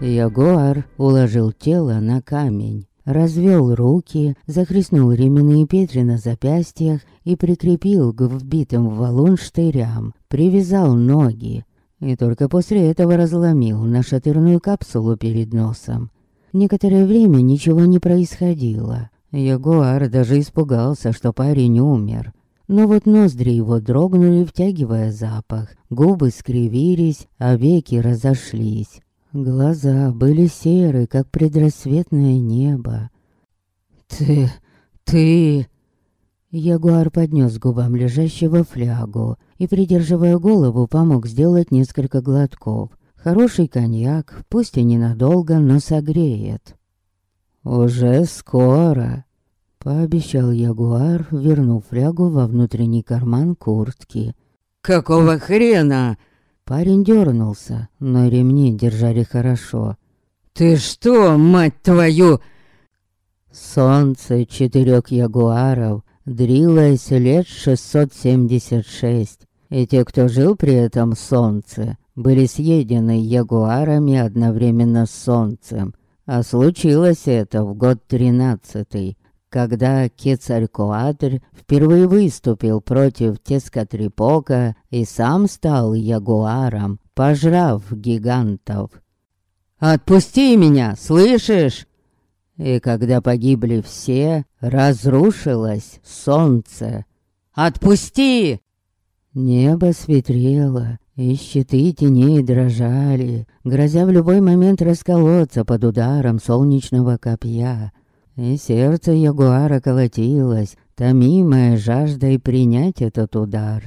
Ягуар уложил тело на камень, развел руки, захлестнул ременные петли на запястьях и прикрепил к вбитым в валун штырям, привязал ноги. И только после этого разломил нашатырную капсулу перед носом. Некоторое время ничего не происходило. Ягуар даже испугался, что парень умер. Но вот ноздри его дрогнули, втягивая запах. Губы скривились, а веки разошлись. Глаза были серы, как предрассветное небо. «Ты... ты...» Ягуар поднес губам лежащего флягу и, придерживая голову, помог сделать несколько глотков. Хороший коньяк, пусть и ненадолго, но согреет. «Уже скоро», Пообещал Ягуар, вернув флягу во внутренний карман куртки. «Какого хрена?» Парень дернулся, но ремни держали хорошо. «Ты что, мать твою?» Солнце четырех ягуаров дрилось лет 676, и те, кто жил при этом солнце, были съедены ягуарами одновременно с солнцем. А случилось это в год тринадцатый, когда Кецарькоатль впервые выступил против Тескатрипока и сам стал ягуаром, пожрав гигантов. «Отпусти меня, слышишь?» И когда погибли все, разрушилось солнце. «Отпусти!» Небо светлело, и щиты теней дрожали, грозя в любой момент расколоться под ударом солнечного копья. И сердце ягуара колотилось, томимое жаждой принять этот удар.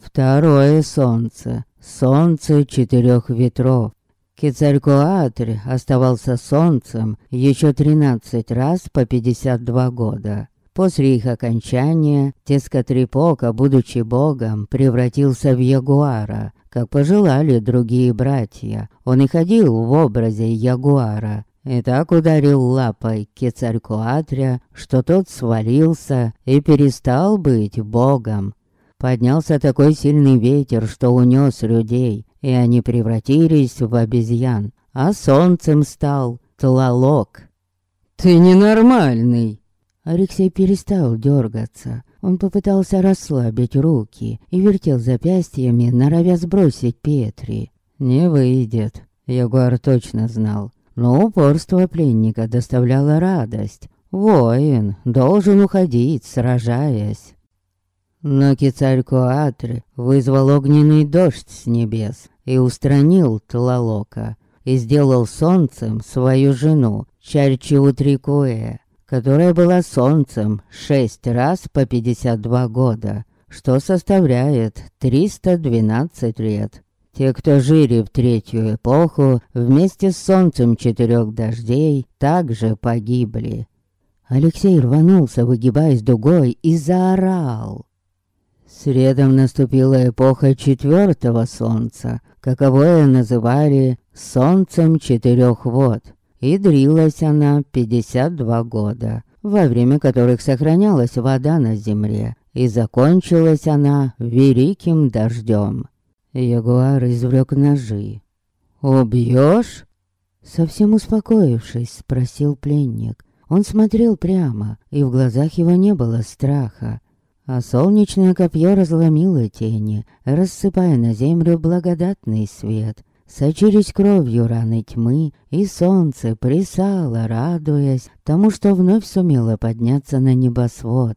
Второе солнце. Солнце четырех ветров. Кецарькоатль оставался солнцем еще тринадцать раз по пятьдесят два года. После их окончания Тескатрипока, будучи богом, превратился в ягуара, как пожелали другие братья. Он и ходил в образе ягуара, и так ударил лапой Кецарькоатря, что тот свалился и перестал быть богом. Поднялся такой сильный ветер, что унес людей, и они превратились в обезьян, а солнцем стал Тлалок. «Ты ненормальный!» Алексей перестал дергаться. Он попытался расслабить руки и вертел запястьями, норовя сбросить Петри. Не выйдет, Ягуар точно знал но упорство пленника доставляло радость. Воин должен уходить, сражаясь. Но Кицарькоатль вызвал огненный дождь с небес и устранил Тлалока, и сделал солнцем свою жену, Чарчиутрикуэ, которая была солнцем шесть раз по 52 года, что составляет 312 лет. Те, кто жили в третью эпоху, вместе с солнцем четырех дождей, также погибли. Алексей рванулся, выгибаясь дугой, и заорал. Средом наступила эпоха четвертого солнца, каковое называли «солнцем четырех вод», и дрилась она 52 года, во время которых сохранялась вода на земле, и закончилась она великим дождем. Ягуар извлек ножи. «Убьешь?» Совсем успокоившись, спросил пленник. Он смотрел прямо, и в глазах его не было страха. А солнечное копье разломило тени, рассыпая на землю благодатный свет. Сочились кровью раны тьмы, и солнце присало, радуясь тому, что вновь сумело подняться на небосвод.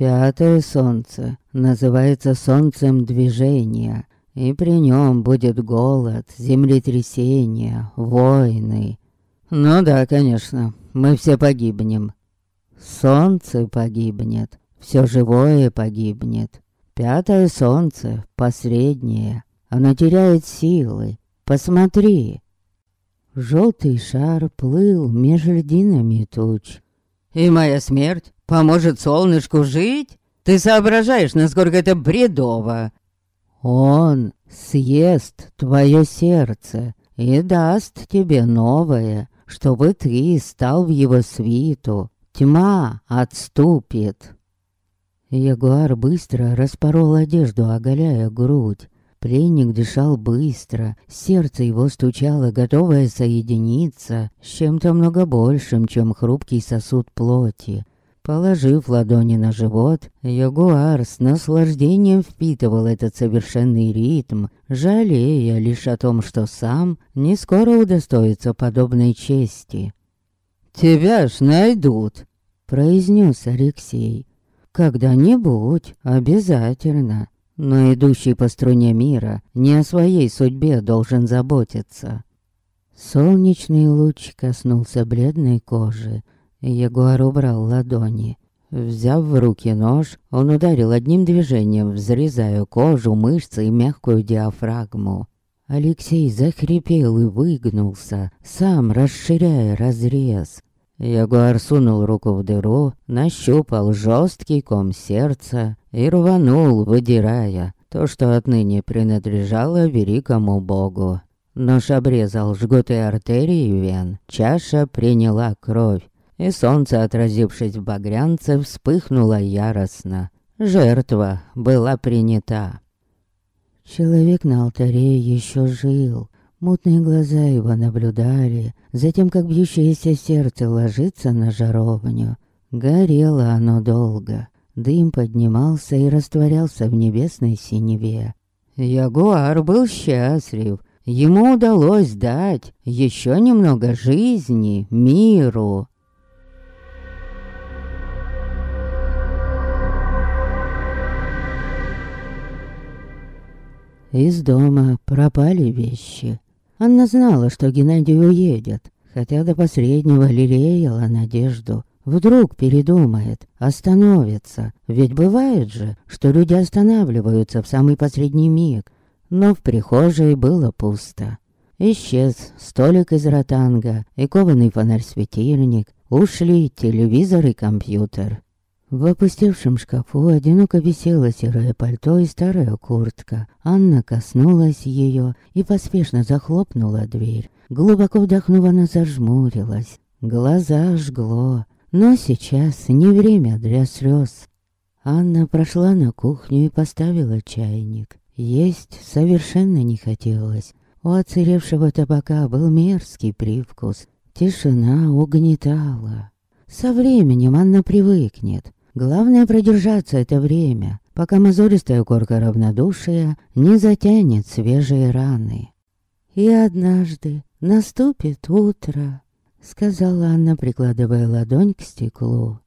Пятое солнце называется солнцем движения, и при нем будет голод, землетрясения, войны. Ну да, конечно, мы все погибнем. Солнце погибнет, все живое погибнет. Пятое солнце, последнее, оно теряет силы. Посмотри. Желтый шар плыл между льдинами туч. И моя смерть поможет солнышку жить? Ты соображаешь, насколько это бредово. Он съест твое сердце и даст тебе новое, чтобы ты стал в его свиту. Тьма отступит. Ягуар быстро распорол одежду, оголяя грудь. Пленник дышал быстро, сердце его стучало, готовое соединиться с чем-то много большим, чем хрупкий сосуд плоти. Положив ладони на живот, Ягуар с наслаждением впитывал этот совершенный ритм, жалея лишь о том, что сам не скоро удостоится подобной чести. «Тебя ж найдут», — произнес Алексей. «Когда-нибудь, обязательно. Но идущий по струне мира не о своей судьбе должен заботиться». Солнечный луч коснулся бледной кожи, Ягуар убрал ладони. Взяв в руки нож, он ударил одним движением, взрезая кожу, мышцы и мягкую диафрагму. Алексей захрипел и выгнулся, сам расширяя разрез. Ягуар сунул руку в дыру, нащупал жесткий ком сердца и рванул, выдирая то, что отныне принадлежало великому богу. Нож обрезал жгуты артерий и вен, чаша приняла кровь и солнце, отразившись в багрянце, вспыхнуло яростно. Жертва была принята. Человек на алтаре еще жил. Мутные глаза его наблюдали, затем как бьющееся сердце ложится на жаровню. Горело оно долго. Дым поднимался и растворялся в небесной синеве. Ягуар был счастлив. Ему удалось дать еще немного жизни миру. Из дома пропали вещи. Анна знала, что Геннадий уедет, хотя до последнего лелеяла надежду. Вдруг передумает, остановится. Ведь бывает же, что люди останавливаются в самый последний миг. Но в прихожей было пусто. Исчез столик из ротанга и кованый фонарь-светильник. Ушли телевизор и компьютер. В опустевшем шкафу одиноко висело серое пальто и старая куртка. Анна коснулась ее и поспешно захлопнула дверь. Глубоко вдохнув, она зажмурилась. Глаза жгло, но сейчас не время для слез. Анна прошла на кухню и поставила чайник. Есть совершенно не хотелось. У оцаревшего табака был мерзкий привкус. Тишина угнетала. Со временем Анна привыкнет. Главное продержаться это время, пока мозолистая корка равнодушия не затянет свежие раны. И однажды наступит утро, сказала она, прикладывая ладонь к стеклу.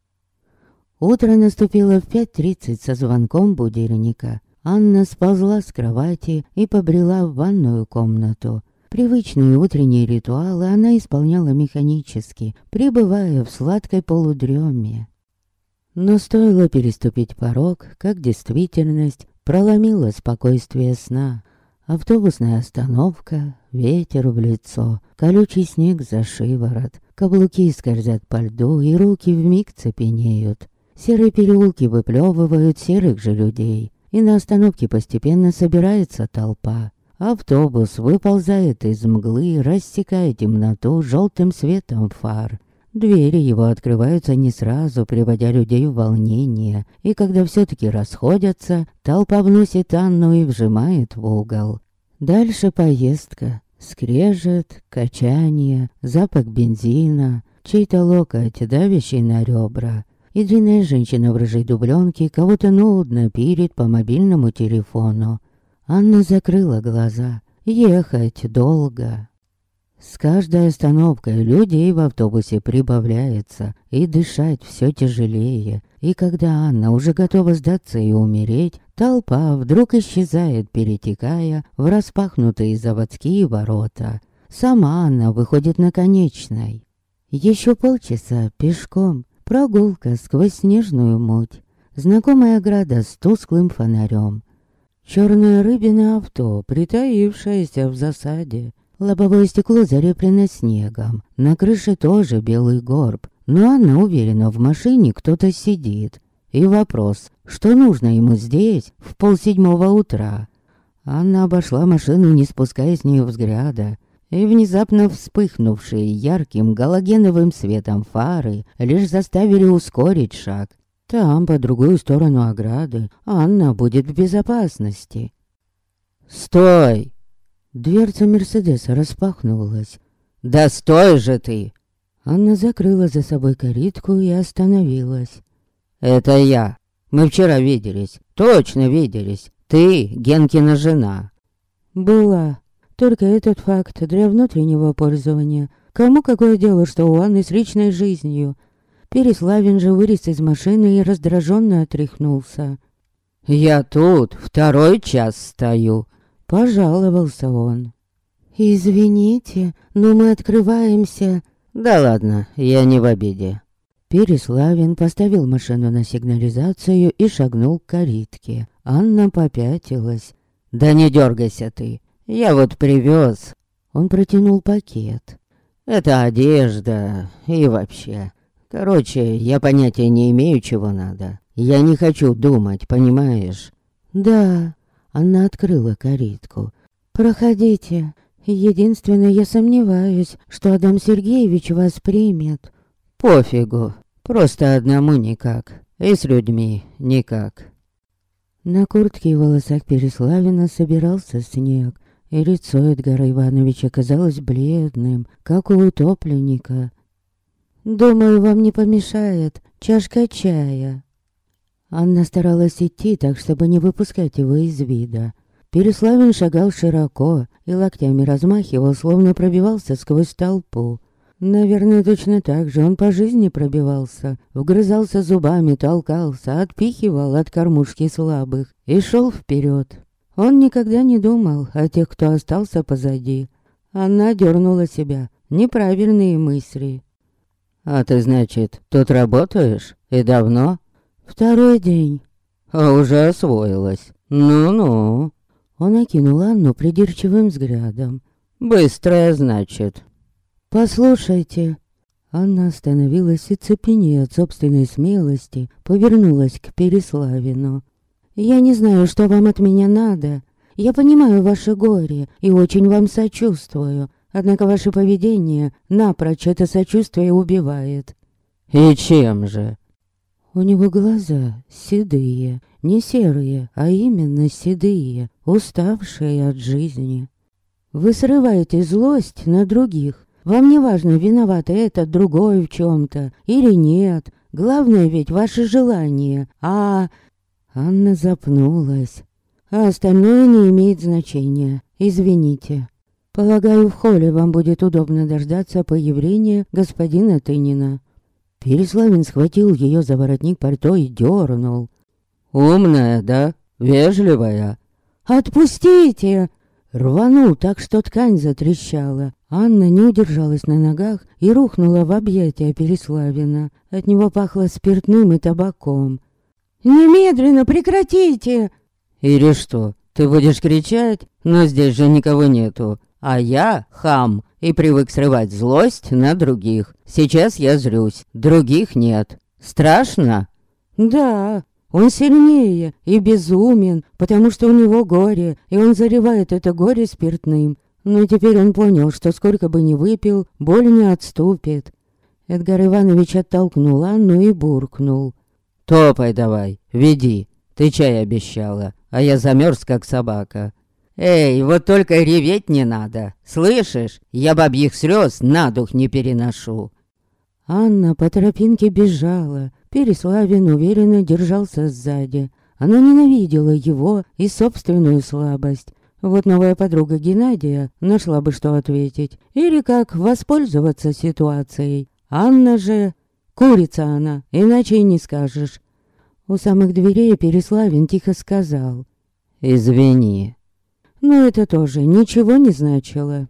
Утро наступило в пять тридцать со звонком будильника. Анна сползла с кровати и побрела в ванную комнату. Привычные утренние ритуалы она исполняла механически, пребывая в сладкой полудреме. Но стоило переступить порог, как действительность проломила спокойствие сна. Автобусная остановка, ветер в лицо, колючий снег за шиворот, каблуки скользят по льду и руки вмиг цепенеют. Серые переулки выплевывают серых же людей, и на остановке постепенно собирается толпа. Автобус выползает из мглы, рассекая темноту желтым светом фар. Двери его открываются не сразу, приводя людей в волнение, и когда все-таки расходятся, толпа вносит Анну и вжимает в угол. Дальше поездка. Скрежет, качание, запах бензина, чей-то локоть, давящий на ребра. И длинная женщина в рыжей дубленке кого-то нудно пирит по мобильному телефону. Анна закрыла глаза. Ехать долго. С каждой остановкой людей в автобусе прибавляется, и дышать все тяжелее. И когда Анна уже готова сдаться и умереть, толпа вдруг исчезает, перетекая в распахнутые заводские ворота. Сама Анна выходит на конечной. Еще полчаса пешком, прогулка сквозь снежную муть, знакомая ограда с тусклым фонарем. Черное рыбиное авто, притаившееся в засаде, Лобовое стекло залеплено снегом. На крыше тоже белый горб. Но она уверена, в машине кто-то сидит. И вопрос, что нужно ему здесь в полседьмого утра? Анна обошла машину, не спуская с нее взгляда. И внезапно вспыхнувшие ярким галогеновым светом фары лишь заставили ускорить шаг. Там, по другую сторону ограды, Анна будет в безопасности. «Стой!» Дверца Мерседеса распахнулась. «Да стой же ты!» Анна закрыла за собой калитку и остановилась. «Это я. Мы вчера виделись. Точно виделись. Ты Генкина жена». «Была. Только этот факт для внутреннего пользования. Кому какое дело, что у Анны с личной жизнью?» Переславин же вылез из машины и раздраженно отряхнулся. «Я тут второй час стою», — пожаловался он. «Извините, но мы открываемся...» «Да ладно, я не в обиде». Переславин поставил машину на сигнализацию и шагнул к калитке. Анна попятилась. «Да не дергайся ты, я вот привез». Он протянул пакет. «Это одежда и вообще. Короче, я понятия не имею, чего надо. Я не хочу думать, понимаешь?» «Да». Она открыла калитку. «Проходите. Единственное, я сомневаюсь, что Адам Сергеевич вас примет». «Пофигу. Просто одному никак. И с людьми никак». На куртке и волосах Переславина собирался снег, и лицо Эдгара Ивановича казалось бледным, как у утопленника. «Думаю, вам не помешает чашка чая». Анна старалась идти так, чтобы не выпускать его из вида. Переславин шагал широко и локтями размахивал, словно пробивался сквозь толпу. Наверное, точно так же он по жизни пробивался, вгрызался зубами, толкался, отпихивал от кормушки слабых и шел вперед. Он никогда не думал о тех, кто остался позади. Она дернула себя. Неправильные мысли. «А ты, значит, тут работаешь? И давно?» «Второй день». «А уже освоилась. Ну-ну». Он окинул Анну придирчивым взглядом. «Быстрая, значит». «Послушайте». Анна остановилась и цепенея от собственной смелости, повернулась к Переславину. «Я не знаю, что вам от меня надо. Я понимаю ваше горе и очень вам сочувствую. Однако ваше поведение напрочь это сочувствие убивает». «И чем же?» У него глаза седые, не серые, а именно седые, уставшие от жизни. Вы срываете злость на других. Вам не важно, виноват этот другой в чем-то или нет. Главное ведь ваше желание. А... Анна запнулась. А остальное не имеет значения. Извините. Полагаю, в холле вам будет удобно дождаться появления господина Тынина. Переславин схватил ее за воротник пальто и дернул. «Умная, да? Вежливая?» «Отпустите!» Рванул так, что ткань затрещала. Анна не удержалась на ногах и рухнула в объятия Переславина. От него пахло спиртным и табаком. «Немедленно прекратите!» «Или что, ты будешь кричать? Но здесь же никого нету. А я хам и привык срывать злость на других. Сейчас я злюсь, других нет. Страшно? Да, он сильнее и безумен, потому что у него горе, и он заливает это горе спиртным. Но теперь он понял, что сколько бы ни выпил, боль не отступит. Эдгар Иванович оттолкнул Анну и буркнул. «Топай давай, веди. Ты чай обещала, а я замерз, как собака. «Эй, вот только реветь не надо, слышишь? Я бабьих слез на дух не переношу». Анна по тропинке бежала. Переславин уверенно держался сзади. Она ненавидела его и собственную слабость. Вот новая подруга Геннадия нашла бы что ответить. Или как воспользоваться ситуацией. Анна же... Курица она, иначе и не скажешь. У самых дверей Переславин тихо сказал. «Извини, но это тоже ничего не значило.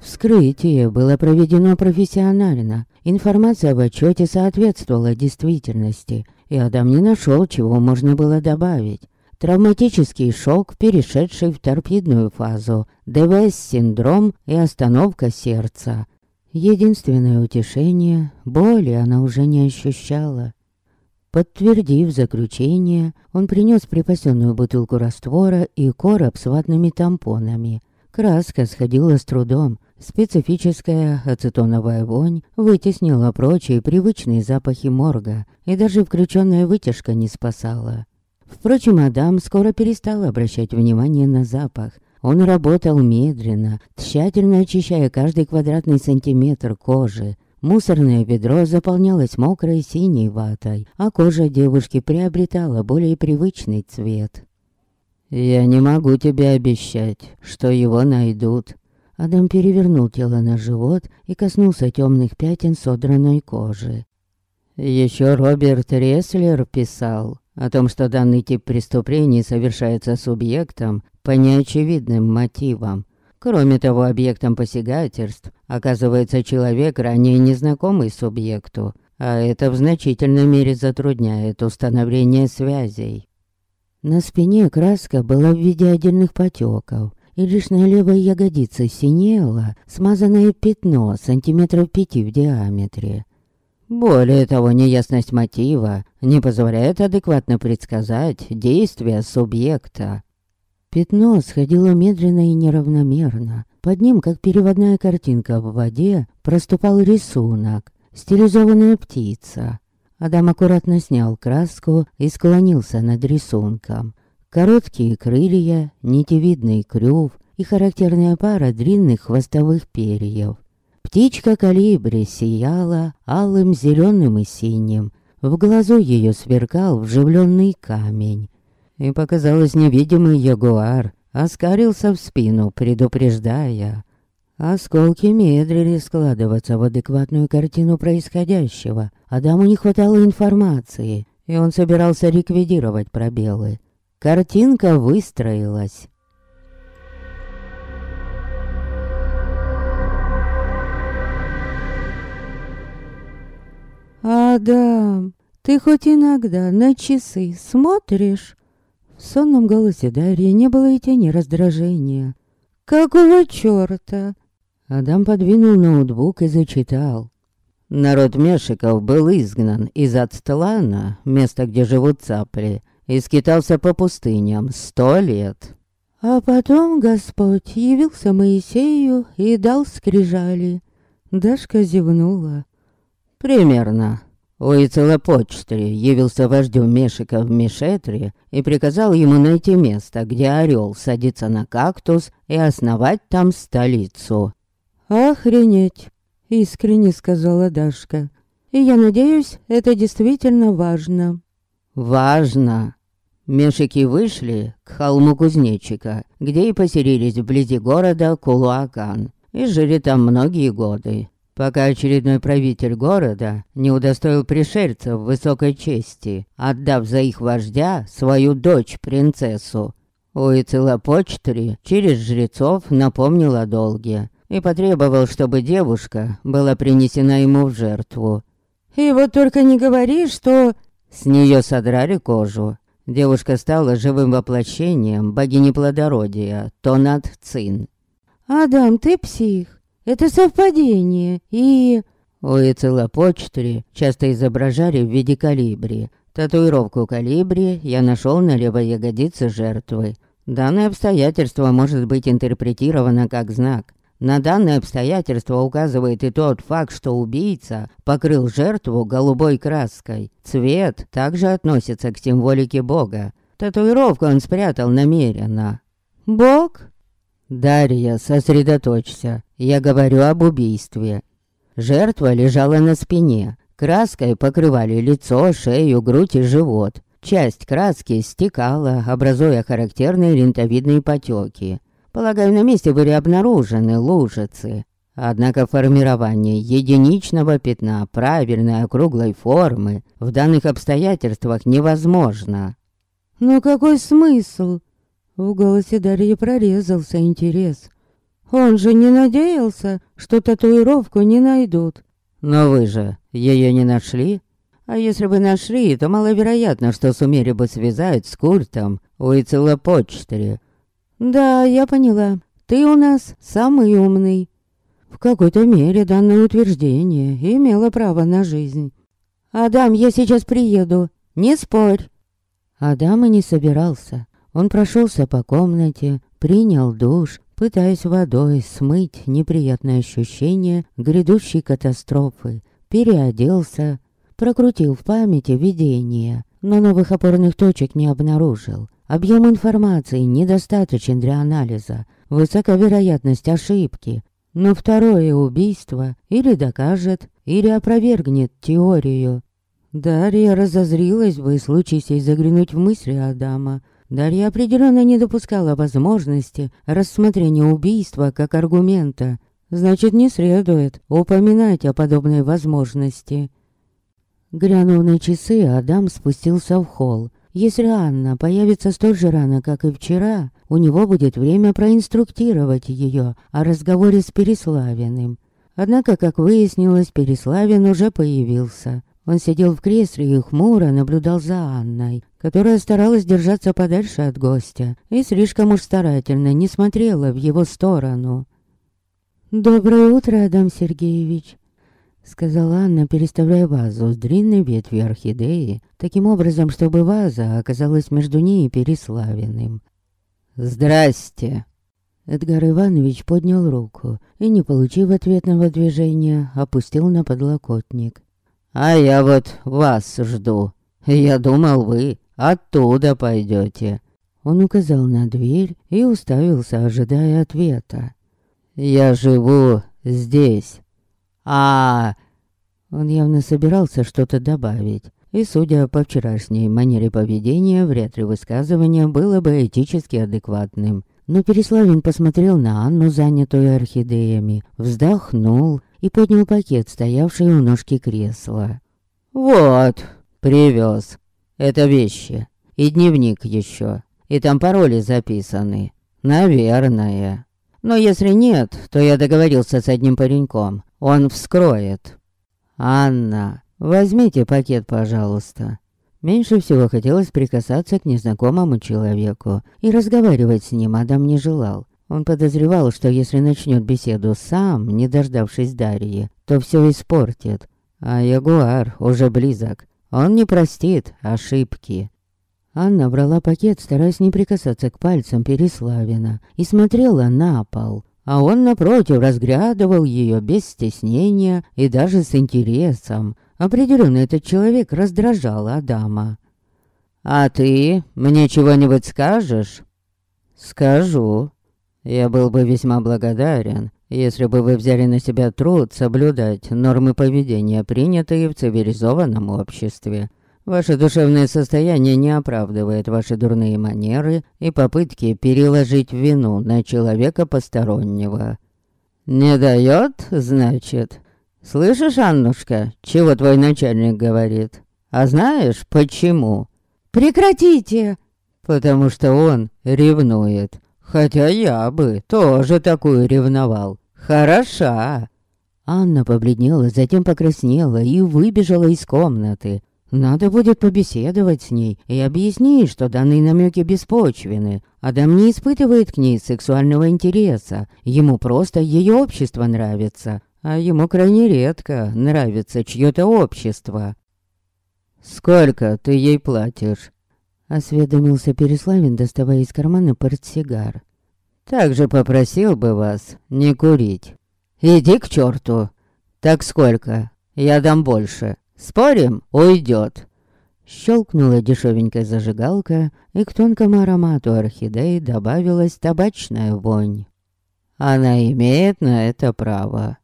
Вскрытие было проведено профессионально. Информация в отчете соответствовала действительности, и Адам не нашел, чего можно было добавить. Травматический шок, перешедший в торпедную фазу, ДВС-синдром и остановка сердца. Единственное утешение — боли она уже не ощущала. Подтвердив заключение, он принес припасенную бутылку раствора и короб с ватными тампонами. Краска сходила с трудом, Специфическая ацетоновая вонь вытеснила прочие привычные запахи морга, и даже включенная вытяжка не спасала. Впрочем, Адам скоро перестал обращать внимание на запах. Он работал медленно, тщательно очищая каждый квадратный сантиметр кожи. Мусорное ведро заполнялось мокрой синей ватой, а кожа девушки приобретала более привычный цвет. «Я не могу тебе обещать, что его найдут», Адам перевернул тело на живот и коснулся темных пятен содранной кожи. Еще Роберт Реслер писал о том, что данный тип преступлений совершается субъектом по неочевидным мотивам. Кроме того, объектом посягательств оказывается человек, ранее незнакомый субъекту, а это в значительной мере затрудняет установление связей. На спине краска была в виде отдельных потеков, и лишь на левой ягодице синело смазанное пятно сантиметров пяти в диаметре. Более того, неясность мотива не позволяет адекватно предсказать действия субъекта. Пятно сходило медленно и неравномерно. Под ним, как переводная картинка в воде, проступал рисунок. Стилизованная птица. Адам аккуратно снял краску и склонился над рисунком. Короткие крылья, нитевидный клюв и характерная пара длинных хвостовых перьев. Птичка калибри сияла алым, зеленым и синим. В глазу ее сверкал вживленный камень. И показалось невидимый ягуар, оскарился в спину, предупреждая. Осколки медлили складываться в адекватную картину происходящего. Адаму не хватало информации, и он собирался ликвидировать пробелы. Картинка выстроилась. «Адам, ты хоть иногда на часы смотришь?» В сонном голосе Дарьи не было и тени раздражения. «Какого чёрта?» Адам подвинул ноутбук и зачитал. Народ Мешиков был изгнан из Ацтлана, места, где живут цапли, и скитался по пустыням сто лет. А потом Господь явился Моисею и дал скрижали. Дашка зевнула. Примерно. Уицелопочтри явился вождю Мешика в Мишетре и приказал ему найти место, где орел садится на кактус и основать там столицу. «Охренеть!» — искренне сказала Дашка. «И я надеюсь, это действительно важно». «Важно!» Мешики вышли к холму кузнечика, где и поселились вблизи города Кулуакан, и жили там многие годы, пока очередной правитель города не удостоил пришельцев высокой чести, отдав за их вождя свою дочь-принцессу. Уицелопочтри через жрецов напомнил о долге и потребовал, чтобы девушка была принесена ему в жертву. «И вот только не говори, что...» С нее содрали кожу Девушка стала живым воплощением богини плодородия, Тонат Цин. «Адам, ты псих. Это совпадение. И...» У Ицелопочтри часто изображали в виде калибри. Татуировку калибри я нашел на левой ягодице жертвы. Данное обстоятельство может быть интерпретировано как знак. На данное обстоятельство указывает и тот факт, что убийца покрыл жертву голубой краской. Цвет также относится к символике Бога. Татуировку он спрятал намеренно. «Бог?» «Дарья, сосредоточься. Я говорю об убийстве». Жертва лежала на спине. Краской покрывали лицо, шею, грудь и живот. Часть краски стекала, образуя характерные лентовидные потеки. Полагаю, на месте были обнаружены лужицы. Однако формирование единичного пятна правильной округлой формы в данных обстоятельствах невозможно. «Но какой смысл?» В голосе Дарьи прорезался интерес. «Он же не надеялся, что татуировку не найдут». «Но вы же ее не нашли?» А если бы нашли, то маловероятно, что сумели бы связать с культом Уицелопочтери. «Да, я поняла. Ты у нас самый умный». В какой-то мере данное утверждение имело право на жизнь. «Адам, я сейчас приеду. Не спорь». Адам и не собирался. Он прошелся по комнате, принял душ, пытаясь водой смыть неприятное ощущение грядущей катастрофы. Переоделся, прокрутил в памяти видение, но новых опорных точек не обнаружил. Объем информации недостаточен для анализа. Высока вероятность ошибки. Но второе убийство или докажет, или опровергнет теорию. Дарья разозрилась бы, случись заглянуть в мысли Адама. Дарья определенно не допускала возможности рассмотрения убийства как аргумента. Значит, не следует упоминать о подобной возможности. Глянув на часы, Адам спустился в холл. Если Анна появится столь же рано, как и вчера, у него будет время проинструктировать ее о разговоре с Переславиным. Однако, как выяснилось, Переславин уже появился. Он сидел в кресле и хмуро наблюдал за Анной, которая старалась держаться подальше от гостя и слишком уж старательно не смотрела в его сторону. «Доброе утро, Адам Сергеевич», — сказала Анна, переставляя вазу с длинной ветвью орхидеи, таким образом, чтобы ваза оказалась между ней и Переславиным. «Здрасте!» Эдгар Иванович поднял руку и, не получив ответного движения, опустил на подлокотник. «А я вот вас жду. Я думал, вы оттуда пойдете». Он указал на дверь и уставился, ожидая ответа. «Я живу здесь». «А...» Он явно собирался что-то добавить. И, судя по вчерашней манере поведения, вряд ли высказывание было бы этически адекватным. Но Переславин посмотрел на Анну, занятую орхидеями, вздохнул и поднял пакет, стоявший у ножки кресла. «Вот, привез. Это вещи. И дневник еще. И там пароли записаны. Наверное. Но если нет, то я договорился с одним пареньком. Он вскроет. Анна, возьмите пакет, пожалуйста. Меньше всего хотелось прикасаться к незнакомому человеку, и разговаривать с ним Адам не желал. Он подозревал, что если начнет беседу сам, не дождавшись Дарьи, то все испортит. А Ягуар уже близок. Он не простит ошибки. Анна брала пакет, стараясь не прикасаться к пальцам Переславина, и смотрела на пол. А он, напротив, разглядывал ее без стеснения и даже с интересом. Определенно этот человек раздражал Адама. «А ты мне чего-нибудь скажешь?» «Скажу. Я был бы весьма благодарен, если бы вы взяли на себя труд соблюдать нормы поведения, принятые в цивилизованном обществе. Ваше душевное состояние не оправдывает ваши дурные манеры и попытки переложить вину на человека постороннего. Не дает, значит?» «Слышишь, Аннушка, чего твой начальник говорит? А знаешь, почему?» «Прекратите!» «Потому что он ревнует. Хотя я бы тоже такую ревновал. Хороша!» Анна побледнела, затем покраснела и выбежала из комнаты. Надо будет побеседовать с ней и объяснить, что данные намеки беспочвены. Адам не испытывает к ней сексуального интереса, ему просто ее общество нравится а ему крайне редко нравится чье-то общество. «Сколько ты ей платишь?» Осведомился Переславин, доставая из кармана портсигар. «Также попросил бы вас не курить. Иди к черту. Так сколько? Я дам больше. Спорим? Уйдет». Щелкнула дешевенькая зажигалка, и к тонкому аромату орхидеи добавилась табачная вонь. «Она имеет на это право»,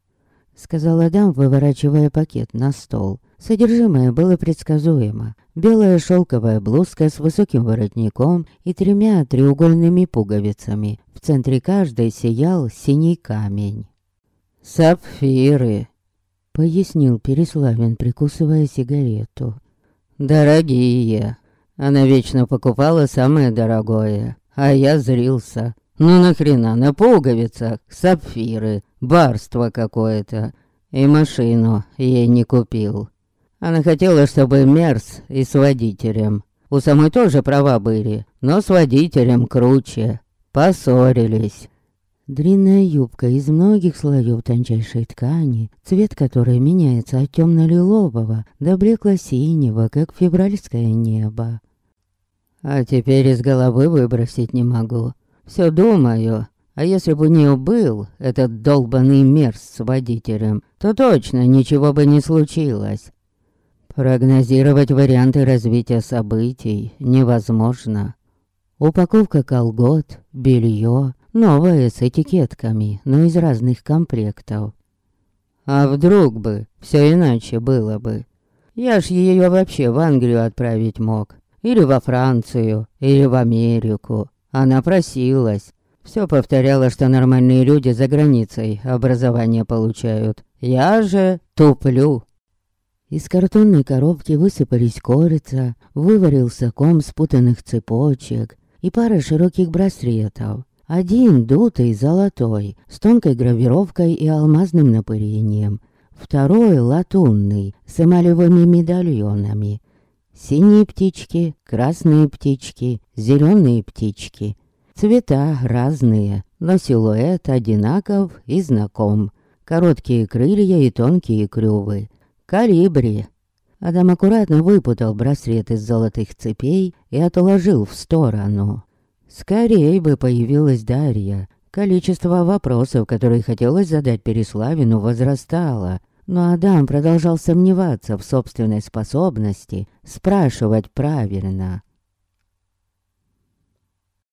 сказал Адам, выворачивая пакет на стол. Содержимое было предсказуемо. Белая шелковая блузка с высоким воротником и тремя треугольными пуговицами. В центре каждой сиял синий камень. «Сапфиры», — пояснил Переславин, прикусывая сигарету. «Дорогие. Она вечно покупала самое дорогое, а я зрился. Ну нахрена на пуговицах сапфиры, барство какое-то. И машину ей не купил. Она хотела, чтобы Мерс и с водителем. У самой тоже права были, но с водителем круче. Поссорились. Длинная юбка из многих слоев тончайшей ткани, цвет которой меняется от темно-лилового до блекло-синего, как февральское небо. А теперь из головы выбросить не могу. Все думаю, А если бы не был этот долбанный мерз с водителем, то точно ничего бы не случилось. Прогнозировать варианты развития событий невозможно. Упаковка колгот, белье, новое с этикетками, но из разных комплектов. А вдруг бы, все иначе было бы. Я ж ее вообще в Англию отправить мог. Или во Францию, или в Америку. Она просилась. Все повторяла, что нормальные люди за границей образование получают. Я же туплю. Из картонной коробки высыпались курица, выварился ком спутанных цепочек и пара широких браслетов. Один дутый, золотой, с тонкой гравировкой и алмазным напырением. Второй латунный, с эмалевыми медальонами. Синие птички, красные птички, зеленые птички. Цвета разные, но силуэт одинаков и знаком. Короткие крылья и тонкие клювы. Калибри. Адам аккуратно выпутал браслет из золотых цепей и отложил в сторону. Скорее бы появилась Дарья. Количество вопросов, которые хотелось задать Переславину, возрастало. Но Адам продолжал сомневаться в собственной способности спрашивать правильно.